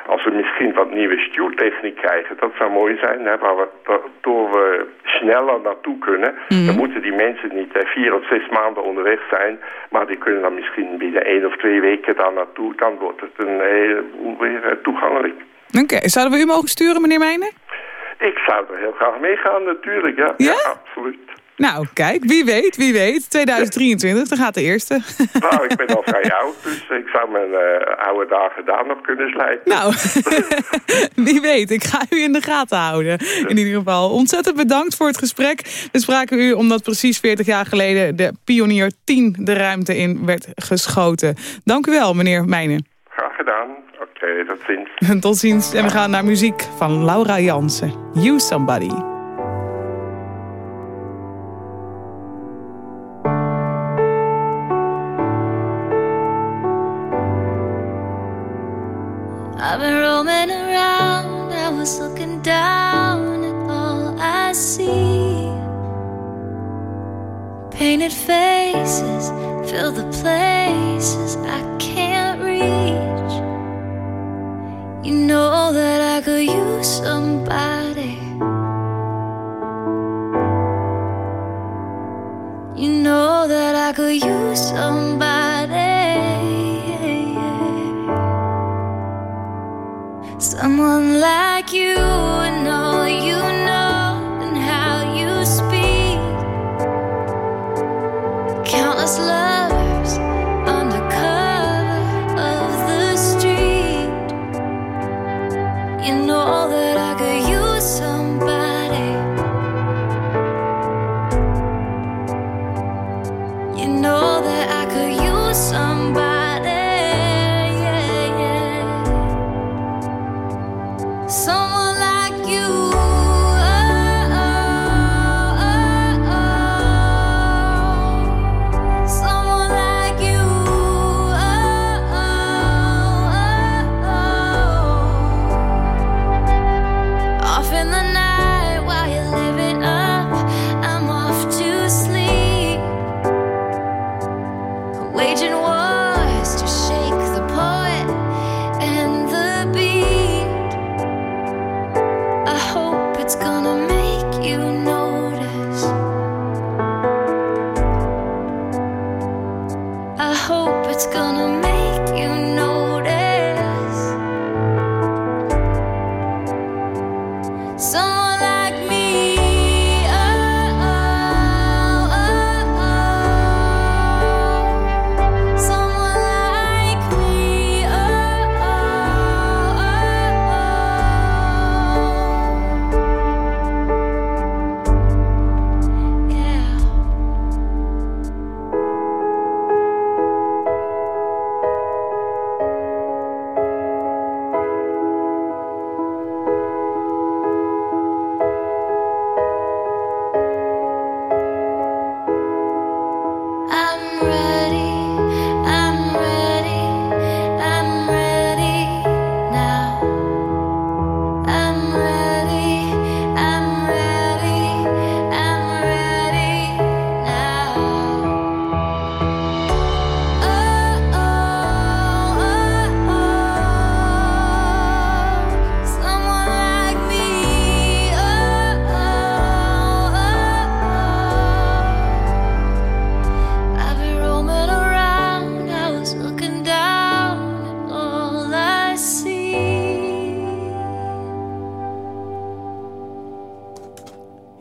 als we misschien wat nieuwe stuurtechniek krijgen, dat zou mooi zijn. Hè, waar we, waardoor we sneller naartoe kunnen. Mhm. Dan moeten die mensen niet eh, vier of zes maanden onderweg zijn. Maar die kunnen dan misschien binnen één of twee weken daar naartoe. Dan wordt het een heleboel weer toegankelijk. Oké, zouden we u mogen sturen, meneer Meijnen? Ik zou er heel graag meegaan natuurlijk, ja. Ja? absoluut. Nou, kijk, wie weet, wie weet. 2023, dan gaat de eerste. Nou, ik ben al vrij oud, dus ik zou mijn eh, oude dagen daar nog kunnen slijten. Nou, wie weet. Ik ga u in de gaten houden. In ieder geval, ontzettend bedankt voor het gesprek. We spraken u omdat precies 40 jaar geleden de Pionier 10 de ruimte in werd geschoten. Dank u wel, meneer Meijnen. Graag gedaan. Oké, tot ziens. Tot ziens. En we gaan naar muziek van Laura Jansen. You Somebody. I've been roaming around, I was looking down at all I see. Painted faces fill the places I can't reach. You know that I could use somebody. You know that I could use somebody. Someone like you and all you know and how you speak. Countless lovers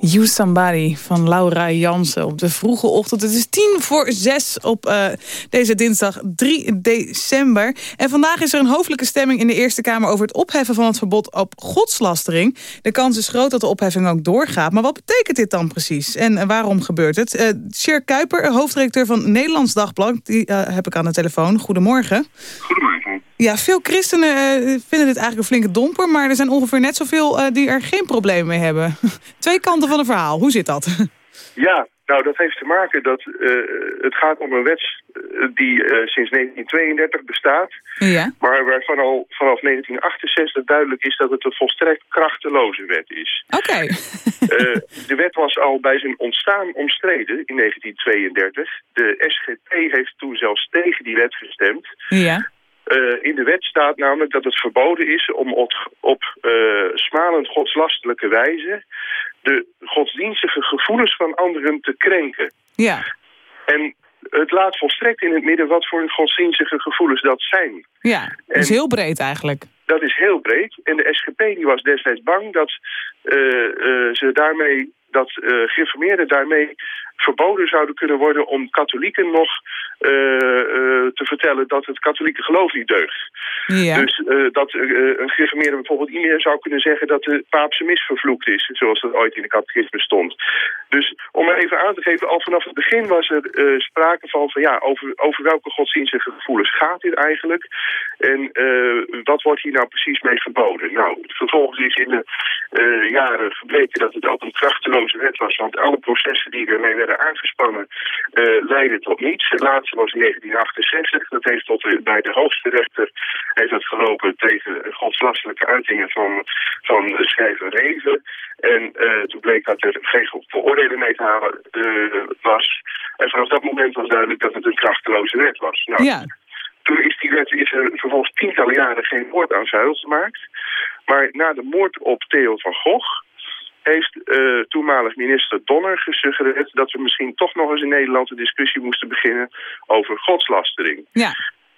You Somebody van Laura Jansen op de vroege ochtend. Het is tien voor zes op eh, deze dinsdag 3 december. En vandaag is er een hoofdelijke stemming in de Eerste Kamer... over het opheffen van het verbod op godslastering. De kans is groot dat de opheffing ook doorgaat. Maar wat betekent dit dan precies? En eh, waarom gebeurt het? Uh, Sjer Kuiper, hoofdredacteur van Nederlands Dagblad... die heb ik aan de telefoon. Goedemorgen. Goedemorgen. Ja, veel christenen vinden dit eigenlijk een flinke domper... maar er zijn ongeveer net zoveel die er geen probleem mee hebben. Twee kanten van een verhaal. Hoe zit dat? Ja, nou dat heeft te maken dat uh, het gaat om een wet die sinds 1932 bestaat. Ja. Maar waarvan al vanaf 1968 duidelijk is dat het een volstrekt krachteloze wet is. Oké. Okay. de wet was al bij zijn ontstaan omstreden in 1932. De SGP heeft toen zelfs tegen die wet gestemd. Ja. Uh, in de wet staat namelijk dat het verboden is om op, op uh, smalend godslastelijke wijze de godsdienstige gevoelens van anderen te krenken. Ja. En het laat volstrekt in het midden wat voor godsdienstige gevoelens dat zijn. Ja, dat is heel breed eigenlijk. Dat is heel breed. En de SGP die was destijds bang dat uh, uh, ze daarmee, dat uh, gereformeerden daarmee verboden zouden kunnen worden om katholieken nog uh, uh, te vertellen dat het katholieke geloof niet deugt. Ja. Dus uh, dat een gereformeerde bijvoorbeeld niet meer zou kunnen zeggen dat de paapse mis vervloekt is, zoals dat ooit in de catechisme stond. Dus om even aan te geven, al vanaf het begin was er sprake van, van ja, over, over welke godsdienstige gevoelens gaat dit eigenlijk? En wat wordt hier nou precies mee verboden? Nou, vervolgens is in de jaren gebleken dat het ook een krachteloze wet was, want alle processen die ermee werden aangespannen uh, leidden tot niets. Het laatste was in 1968, dat heeft tot de, bij de hoogste rechter heeft het gelopen tegen godslastelijke uitingen van, van de schrijver Reven. En uh, toen bleek dat er geen veroordeling mee te halen was. En vanaf dat moment was duidelijk dat het een krachteloze wet was. Nou, Ja. toen is die wet is er vervolgens tientallen jaren geen woord aan zuil gemaakt. Maar na de moord op Theo van Gogh heeft uh, toenmalig minister Donner gesuggereerd dat we misschien toch nog eens in Nederland een discussie moesten beginnen over godslastering. Ja.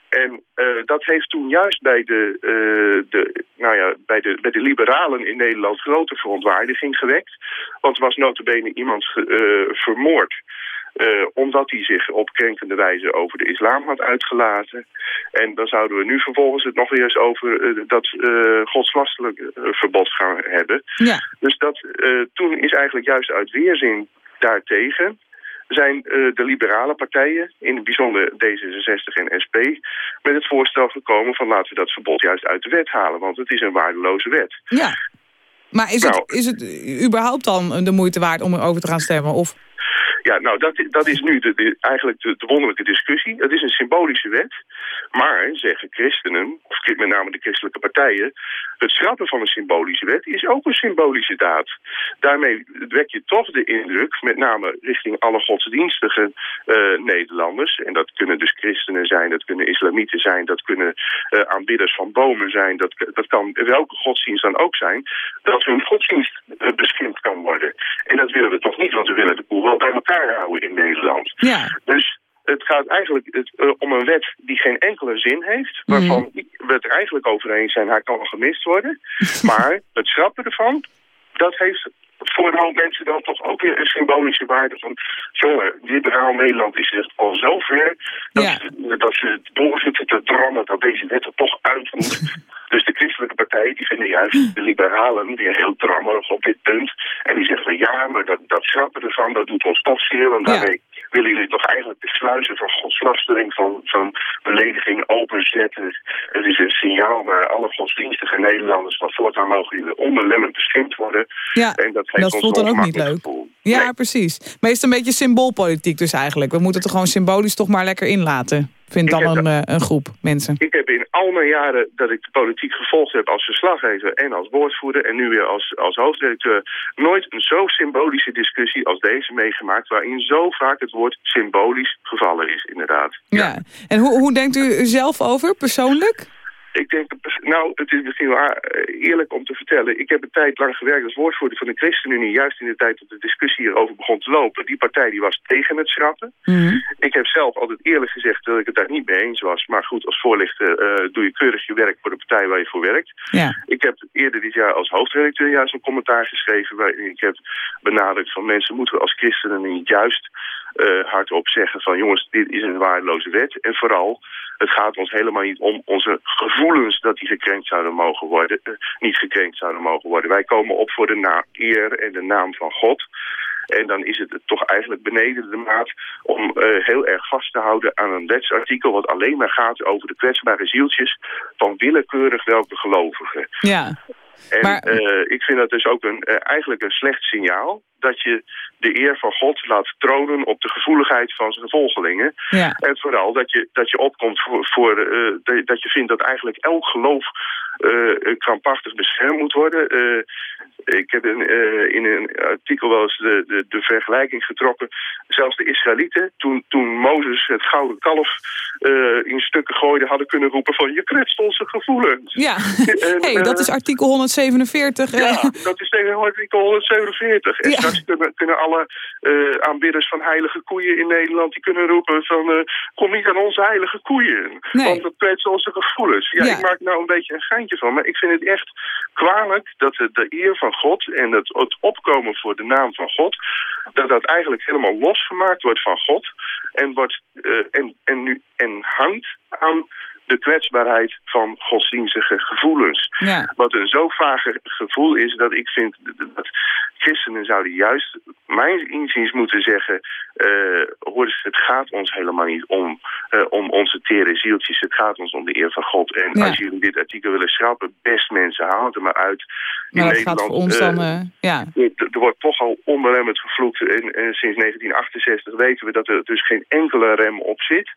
En uh, dat heeft toen juist bij de, uh, de, nou ja, bij, de, bij de liberalen in Nederland grote verontwaardiging gewekt. Want er was notabene iemand vermoord. Uh, omdat hij zich op krenkende wijze over de islam had uitgelaten. En dan zouden we nu vervolgens het nog weer eens over uh, dat uh, godslastelijk verbod gaan hebben. Ja. Dus dat, toen is eigenlijk juist uit weerzin daartegen zijn de liberale partijen, in het bijzonder D66 en SP, met het voorstel gekomen van laten we dat verbod juist uit de wet halen, want het is een waardeloze wet. Ja, maar is, Nou. het, is het überhaupt dan de moeite waard om erover te gaan stemmen? Of... Ja, nou, dat, dat is nu de, eigenlijk de, de wonderlijke discussie. Het is een symbolische wet, maar, zeggen christenen, of met name de christelijke partijen, het schrappen van een symbolische wet is ook een symbolische daad. Daarmee wek je toch de indruk, met name richting alle godsdienstige uh, Nederlanders, en dat kunnen dus christenen zijn, dat kunnen islamieten zijn, dat kunnen uh, aanbidders van bomen zijn, dat, dat kan welke godsdienst dan ook zijn, dat hun godsdienst uh, beschimpt kan worden. En dat willen we toch niet, want we willen de bij elkaar houden in Nederland. Ja. Dus het gaat eigenlijk het, uh, om een wet die geen enkele zin heeft, waarvan Mhm. mm. we het er eigenlijk over eens zijn, hij kan gemist worden. maar het schrappen ervan, dat heeft voor een hoop mensen dan toch ook weer een symbolische waarde van... jongen, liberaal Nederland is echt al zo ver dat, Ja. ze, dat ze het doorzitten te drammen dat deze wet er toch uit moet. dus de christelijke partijen die vinden juist de liberalen weer heel drammerig op dit punt. En die zeggen van ja, maar dat, dat schrappen ervan, dat doet ons toch zeer. Want Ja. daarmee willen jullie toch eigenlijk de sluizen van godslastering, van, van belediging openzetten. Het is een signaal naar alle godsdienstige Nederlanders van voortaan mogen jullie onbelemmerd beschermd worden. Ja, En dat, dat voelt dan ook niet leuk. gevoel. Ja, Nee. precies. Maar is het een beetje symboolpolitiek dus eigenlijk? We moeten het er gewoon symbolisch toch maar lekker inlaten. Vindt Ik dan een, eh, een groep mensen. Ik heb in al mijn jaren dat ik de politiek gevolgd heb als verslaggever en als woordvoerder en nu weer als, als hoofdredacteur nooit een zo symbolische discussie als deze meegemaakt waarin zo vaak het woord symbolisch gevallen is inderdaad. Ja. En hoe, hoe denkt u er zelf over, persoonlijk? Ik denk, nou, het is misschien wel eerlijk om te vertellen. Ik heb een tijd lang gewerkt als woordvoerder van de ChristenUnie. Juist in de tijd dat de discussie hierover begon te lopen. Die partij die was tegen het schrappen. Ik heb zelf altijd eerlijk gezegd dat ik het daar niet mee eens was. Maar goed, als voorlichter eh, doe je keurig je werk voor de partij waar je voor werkt. Ja. Ik heb eerder dit jaar als hoofdredacteur juist een commentaar geschreven... waarin ik heb benadrukt van mensen moeten we als christenen niet juist eh, hardop zeggen van... jongens, dit is een waardeloze wet. En vooral, het gaat ons helemaal niet om onze gevoelens... dat die gekrenkt zouden mogen worden, eh, niet gekrenkt zouden mogen worden. Wij komen op voor de naam eer en de naam van God... En dan is het toch eigenlijk beneden de maat om eh, heel erg vast te houden aan een wetsartikel... wat alleen maar gaat over de kwetsbare zieltjes van willekeurig welke gelovigen. Ja. En Maar- eh, ik vind dat dus ook een, eh, eigenlijk een slecht signaal... dat je de eer van God laat tronen op de gevoeligheid van zijn volgelingen. Ja. En vooral dat je, dat je opkomt voor, voor eh, dat- dat je vindt dat eigenlijk elk geloof krampachtig beschermd moet worden. Ik heb in, eh, in een artikel wel eens de, de, de vergelijking getrokken. Zelfs de Israëlieten, toen, toen Mozes het gouden kalf eh, in stukken gooide... hadden kunnen roepen van je kwetst onze gevoelens. Ja, En, hey, dat eh, is artikel 147. eh. ja, dat is tegen artikel 147. En Ja. straks kunnen, kunnen alle aanbidders van heilige koeien in Nederland... die kunnen roepen van... kom niet aan onze heilige koeien. Nee. Want dat kwetst onze gevoelens. Ja, Ja. ik maak nou een beetje een geintje van. Maar ik vind het echt kwalijk dat de, de eer van God... en het, het opkomen voor de naam van God... dat dat eigenlijk helemaal losgemaakt wordt van God... en, wordt, eh, en, en, nu, en hangt aan de kwetsbaarheid van godsdienstige gevoelens. Ja. Wat een zo vage gevoel is dat ik vind dat christenen zouden juist, mijn inziens, moeten zeggen... eh hoor eens, het gaat ons helemaal niet om, eh, om onze tere zieltjes. Het gaat ons om de eer van God. En Ja. als jullie dit artikel willen schrappen, best mensen, haal het er maar uit. In Maar gaat voor ons eh, dan... ja. er wordt toch al onbelemmerd gevloekt. En, en sinds 1968 weten we dat er dus geen enkele rem op zit.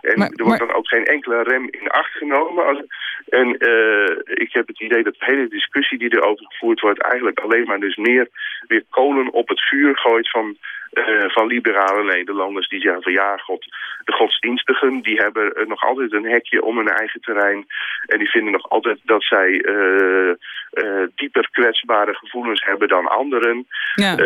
En Maar- er wordt maar- dan ook geen enkele rem in acht genomen. Als- en eh, ik heb het idee dat de hele discussie die erover gevoerd wordt... eigenlijk alleen maar dus meer weer kolen op het vuur gooit van... eh, van liberale Nederlanders die zeggen van ja, God, de godsdienstigen die hebben eh, nog altijd een hekje om hun eigen terrein. En die vinden nog altijd dat zij dieper kwetsbare gevoelens hebben dan anderen. Ja.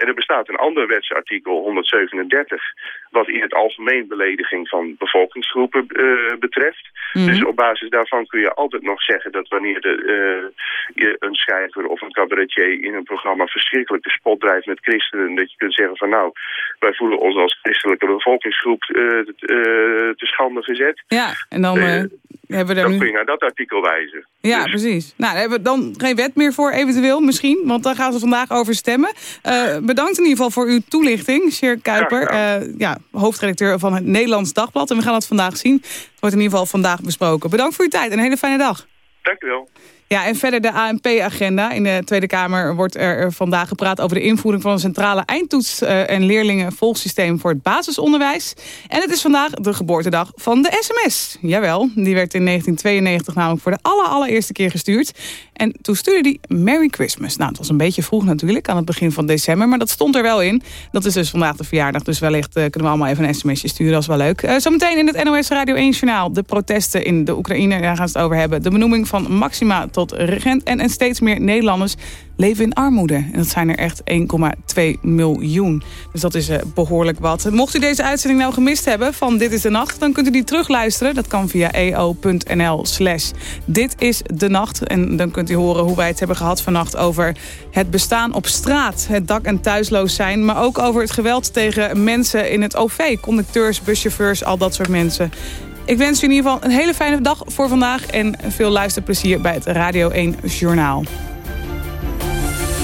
En er bestaat een ander wetsartikel, 137, wat in het algemeen belediging van bevolkingsgroepen eh, betreft. Mhm. Dus op basis daarvan kun je altijd nog zeggen dat wanneer de, eh, je een schrijver of een cabaretier in een programma verschrikkelijk de spot drijft met christenen, dat je kunt zeggen van nou, wij voelen ons als christelijke bevolkingsgroep eh, te, schande gezet. ja, en dan hebben we Dan kun je naar dat artikel wijzen. Ja, Dus- precies. Nou, daar hebben we dan geen wet meer voor, eventueel, misschien. Want daar gaan we vandaag over stemmen. Eh, bedankt in ieder geval voor uw toelichting, Sjer Kuiper. Graag eh, ja, hoofdredacteur van het Nederlands Dagblad. En we gaan het vandaag zien. Het wordt in ieder geval vandaag besproken. Bedankt voor uw tijd en een hele fijne dag. Dank u wel. Ja, en verder de ANP-agenda. In de Tweede Kamer wordt er vandaag gepraat over de invoering van een centrale eindtoets- eh, en leerlingenvolgsysteem voor het basisonderwijs. En het is vandaag de geboortedag van de sms. Jawel, die werd in 1992 namelijk voor de aller, allereerste keer gestuurd. En toen stuurde die Merry Christmas. Nou, het was een beetje vroeg natuurlijk, aan het begin van december, maar dat stond er wel in. Dat is dus vandaag de verjaardag, dus wellicht eh, kunnen we allemaal even een sms'je sturen, dat is wel leuk. Eh, zometeen in het NOS Radio 1 journaal de protesten in de Oekraïne, daar gaan ze het over hebben. De benoeming van Maxima tot regent en, en steeds meer Nederlanders leven in armoede. En dat zijn er echt 1,2 miljoen. Dus dat is eh, behoorlijk wat. Mocht u deze uitzending nou gemist hebben van Dit is de Nacht... dan kunt u die terugluisteren. Dat kan via eo.nl slash Dit is de Nacht. En dan kunt u horen hoe wij het hebben gehad vannacht... over het bestaan op straat, het dak- en thuisloos zijn... maar ook over het geweld tegen mensen in het OV. Conducteurs, buschauffeurs, al dat soort mensen... Ik wens u in ieder geval een hele fijne dag voor vandaag... en veel luisterplezier bij het Radio 1 Journaal.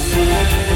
Thank